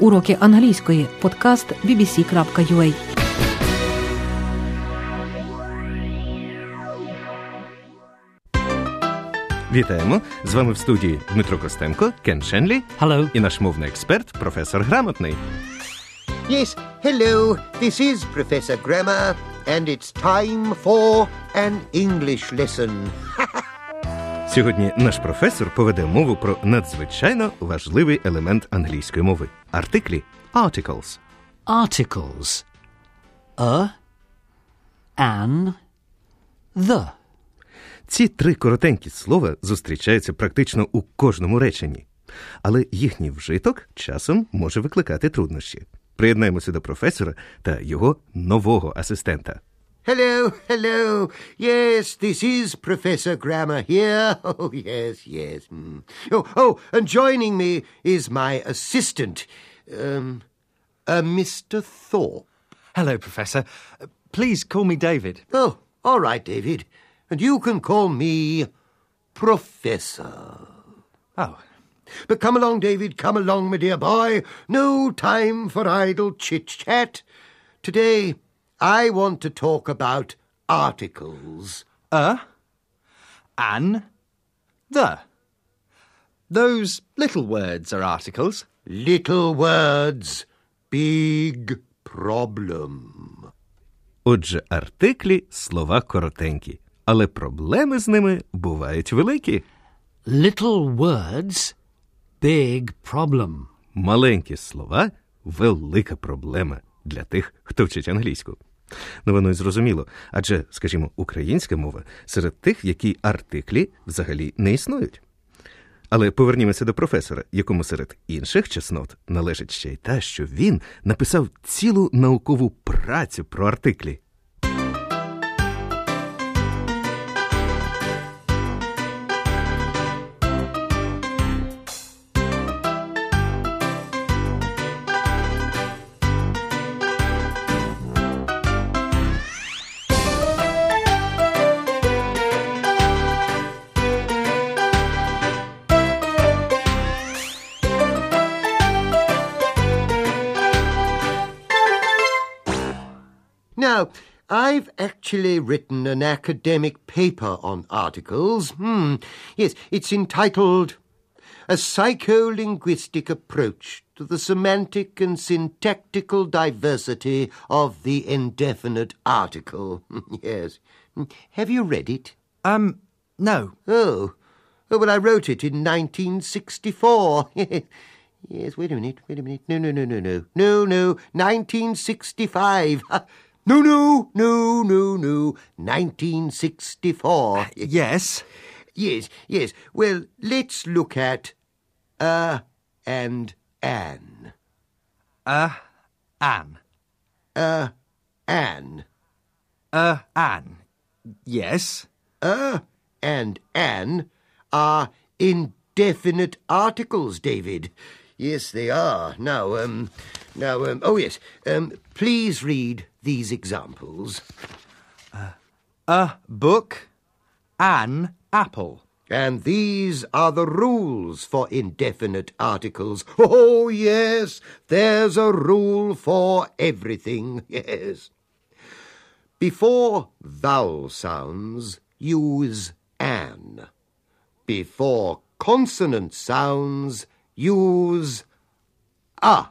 Уроки англійської. Подкаст bbc.ua Вітаємо! З вами в студії Дмитро Костенко, Кен Шенлі Hello. і наш мовний експерт, професор Грамотний. Yes, hello, this is Professor Grammar, and it's time for an English lesson. Сьогодні наш професор поведе мову про надзвичайно важливий елемент англійської мови артиклі articles. Articles. A, an, the. Ці три коротенькі слова зустрічаються практично у кожному реченні, але їхній вжиток часом може викликати труднощі. Приєднаємося до професора та його нового асистента. Hello, hello. Yes, this is Professor Grammar here. Oh, yes, yes. mm. Oh, oh, and joining me is my assistant, um, uh, Mr. Thorpe. Hello, Professor. Uh, Please call me David. Oh, all right, David. And you can call me Professor. Oh, But come along, David, come along, my dear boy. No time for idle chit chat. Today, I want to talk about articles. a, an, the. Those little words are articles. Little words, big problem. Отже, артиклі слова коротенькі, але проблеми з ними бувають великі. Little words, big problem. Маленькі слова велика проблема для тих, хто вчить англійську. Ну, воно й зрозуміло, адже, скажімо, українська мова серед тих, які артиклі взагалі не існують. Але повернімося до професора, якому серед інших чеснот належить ще й та, що він написав цілу наукову працю про артиклі. Now, I've actually written an academic paper on articles. Hmm. Yes, it's entitled A Psycholinguistic Approach to the Semantic and Syntactical Diversity of the Indefinite Article. yes. Have you read it? Um, no. Oh. Oh, well, I wrote it in 1964. yes, wait a minute, wait a minute. No, no, no, no, no. No, no, 1965. no, no, no, no, no. 1964. Yes. yes, yes. Well, let's look at uh and an. A, an. Uh, an. A, an. Yes. Uh and an are indefinite articles, David. Yes, they are. Now, um, now, um, oh yes, um, please read these examples. A book, an apple. And these are the rules for indefinite articles. Oh, yes, there's a rule for everything, yes. Before vowel sounds, use an. Before consonant sounds, use a.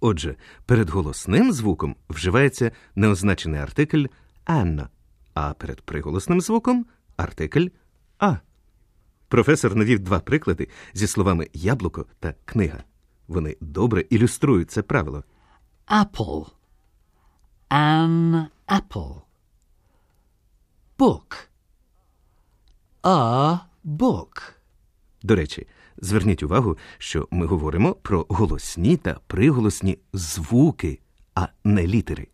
Отже, перед голосним звуком вживається неозначений артикль «an», а перед приголосним звуком артикль а. Професор навів два приклади зі словами яблуко та книга. Вони добре ілюструють це правило. Apple. An apple. Book. A book. До речі, зверніть увагу, що ми говоримо про голосні та приголосні звуки, а не літери.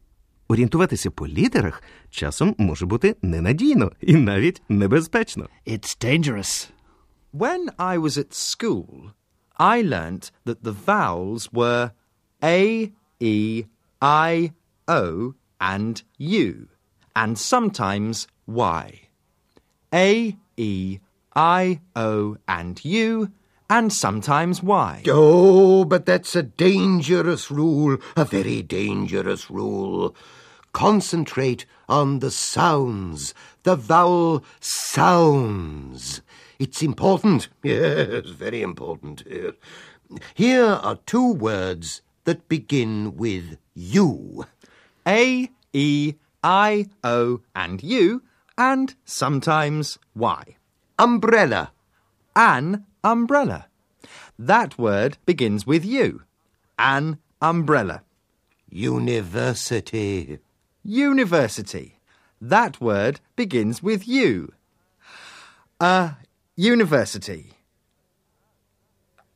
Орієнтуватися по літерах часом може бути ненадійно і навіть небезпечно. It's dangerous. When I was at school, I learnt that the vowels were A, E, I, O, and U, and sometimes Y. A, E, I, O, and U, and sometimes Y. Oh, but that's a dangerous rule, a very dangerous rule. Concentrate on the sounds, the vowel sounds. It's important. Yes, very important. Here are two words that begin with U. A, E, I, O, and U, and sometimes Y. Umbrella. An umbrella. That word begins with U. An umbrella. University. University. That word begins with U. A university.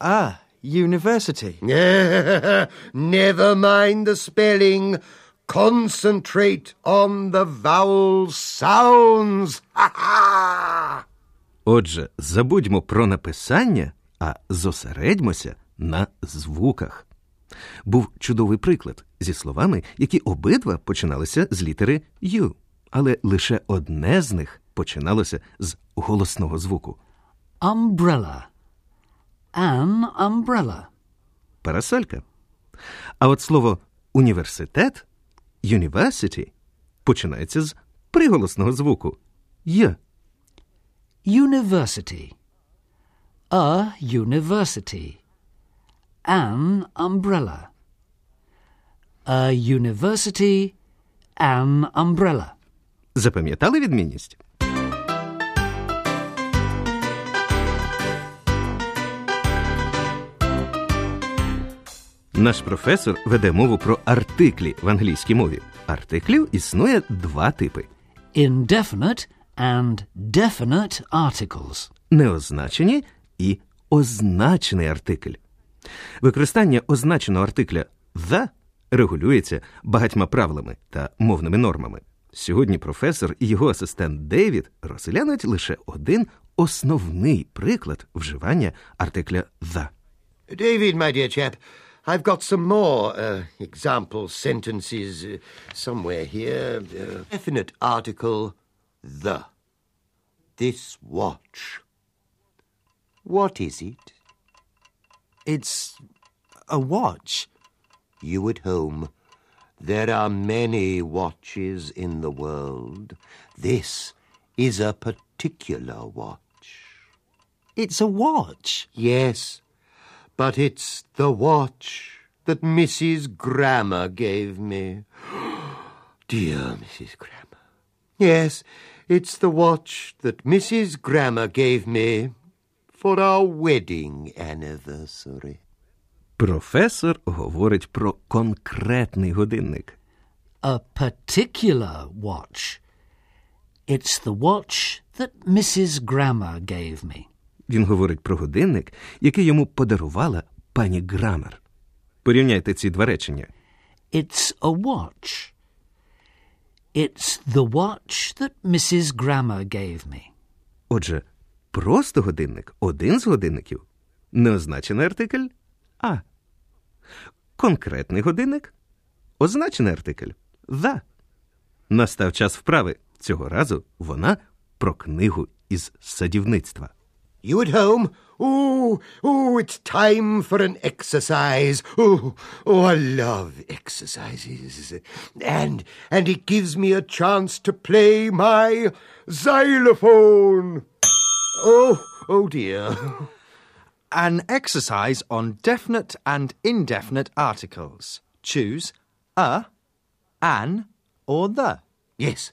A university. Never mind the spelling. Concentrate on the vowel sounds. Ha ha! Отже, забудьмо про написання, а зосередьмося на звуках. Був чудовий приклад зі словами, які обидва починалися з літери Ю, але лише одне з них починалося з голосного звуку. Umbrella. An umbrella. Парасолька. А от слово університет university починається з приголосного звуку Й. University. A university. An umbrella. A university. An umbrella. Запам'ятали відмінність? Наш професор веде мову про артиклі в англійській мові. Артиклів існує два типи: Indefinite and definite articles. неозначені і означений артикль. Використання означеного артикля the регулюється багатьма правилами та мовними нормами. Сьогодні професор і його асистент Дейвід розглянуть лише один основний приклад вживання артикля the. David, my dear chap, I've got some more uh, example sentences uh, somewhere here. Uh, definite article, the. This watch. What is it? It's a watch. You at home. There are many watches in the world. This is a particular watch. It's a watch. Yes, but it's the watch that Mrs. Grammar gave me. Dear Mrs. Grammar. Yes, it's the watch that Mrs. Grammer gave me for our wedding anniversary. Професор говорить про конкретний годинник. A particular watch. It's the watch that Mrs. Grammer gave me. Він говорить про годинник, який йому подарувала пані Грамер. Порівняйте ці два речення. It's a watch. It's the watch that Mrs. Grammer gave me. Отже, просто годинник один з годинників. Неозначений артикль А. Конкретний годинник означений артикль the. Настав час вправи. Цього разу вона про книгу із садівництва. You at home? Oh, oh, it's time for an exercise. Oh, oh, I love exercises. And, and it gives me a chance to play my xylophone. Oh, oh dear. An exercise on definite and indefinite articles. Choose a, an, or the. Yes,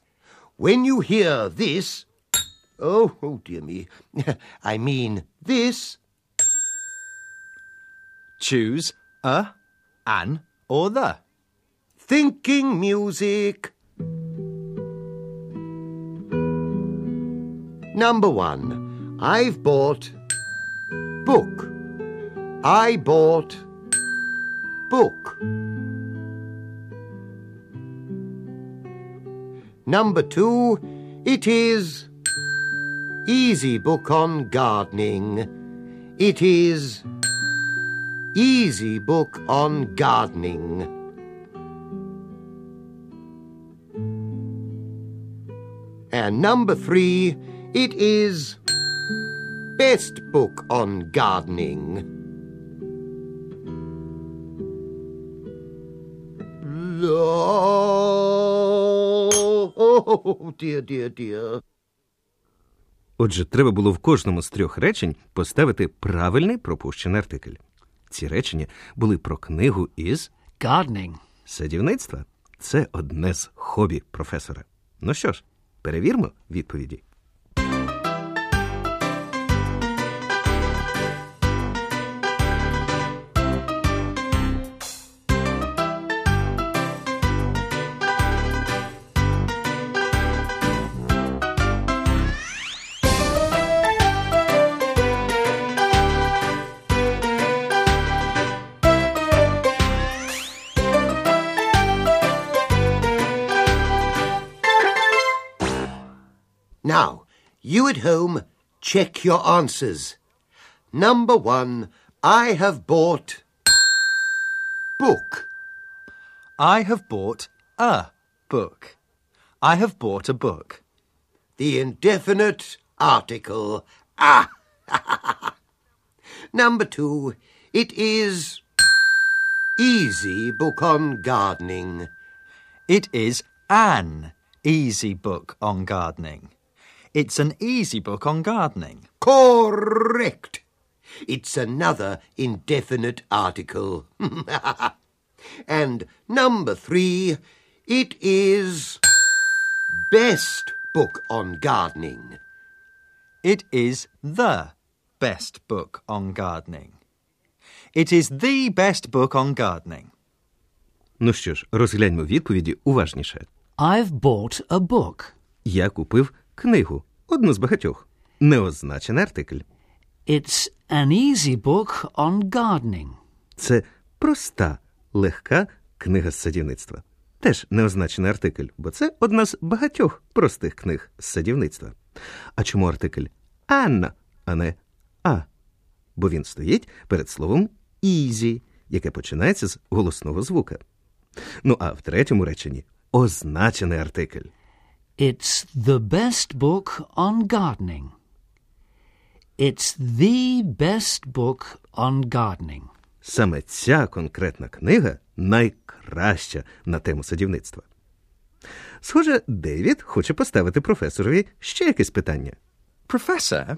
when you hear this, oh, oh dear me, I mean this, Choose a, an, or the. thinking music. Number one, I've bought book. I bought book. Number two, it is easy book on gardening. It is easy book on gardening. And number three, it is best book on gardening? Oh, dear, dear, dear. Отже, треба було в кожному з трьох речень поставити правильний пропущений артикль. Ці речення були про книгу із Gardening. садівництва. Це одне з хобі професора. Ну що ж, перевірмо відповіді. You at home, check your answers. Number one, I have bought. Book. I have bought a book. I have bought a book. The indefinite article. Ah! Number two, it is. Easy book on gardening. It is an easy book on gardening. It's an easy book on gardening. Correct. It's another indefinite article. and number three, it is best book on gardening. It is the best book on gardening. It is the best book on gardening. Ну що ж, розгляньмо відповіді уважніше. I've bought a book. Я купив книгу, одну з багатьох. Неозначений артикль. It's an easy book on gardening. Це проста, легка книга з садівництва. Теж неозначений артикль, бо це одна з багатьох простих книг з садівництва. А чому артикль Анна, а не А? Бо він стоїть перед словом «easy», яке починається з голосного звука. Ну а в третьому реченні означений артикль. It's the best book on gardening. It's the best book on gardening. Саме ця конкретна книга найкраща на тему садівництва. Схоже, Девід хоче поставити професорові ще якесь питання. Professor?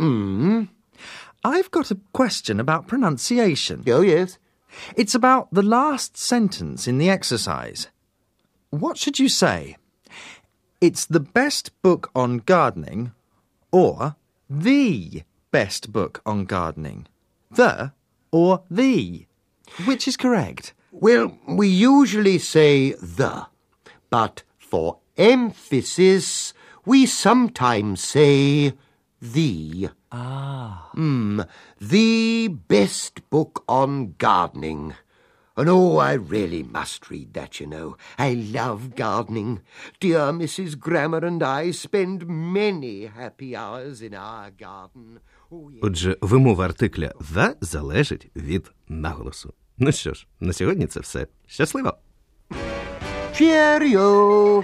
I've got a question about pronunciation. Oh, yes. It's about the last sentence in the exercise. What should you say? It's the best book on gardening or the best book on gardening? The or the? Which is correct? Well, we usually say the, but for emphasis, we sometimes say the. Ah. Hmm, the best book on gardening. And oh, I really must read that, you know. I love gardening. Dear Mrs. Grammer and I spend many happy hours in our garden. Oh. Отже, вимова артикля «the» залежить від наголосу. Ну що ж, на сьогодні це все. Щасливо! Cheerio!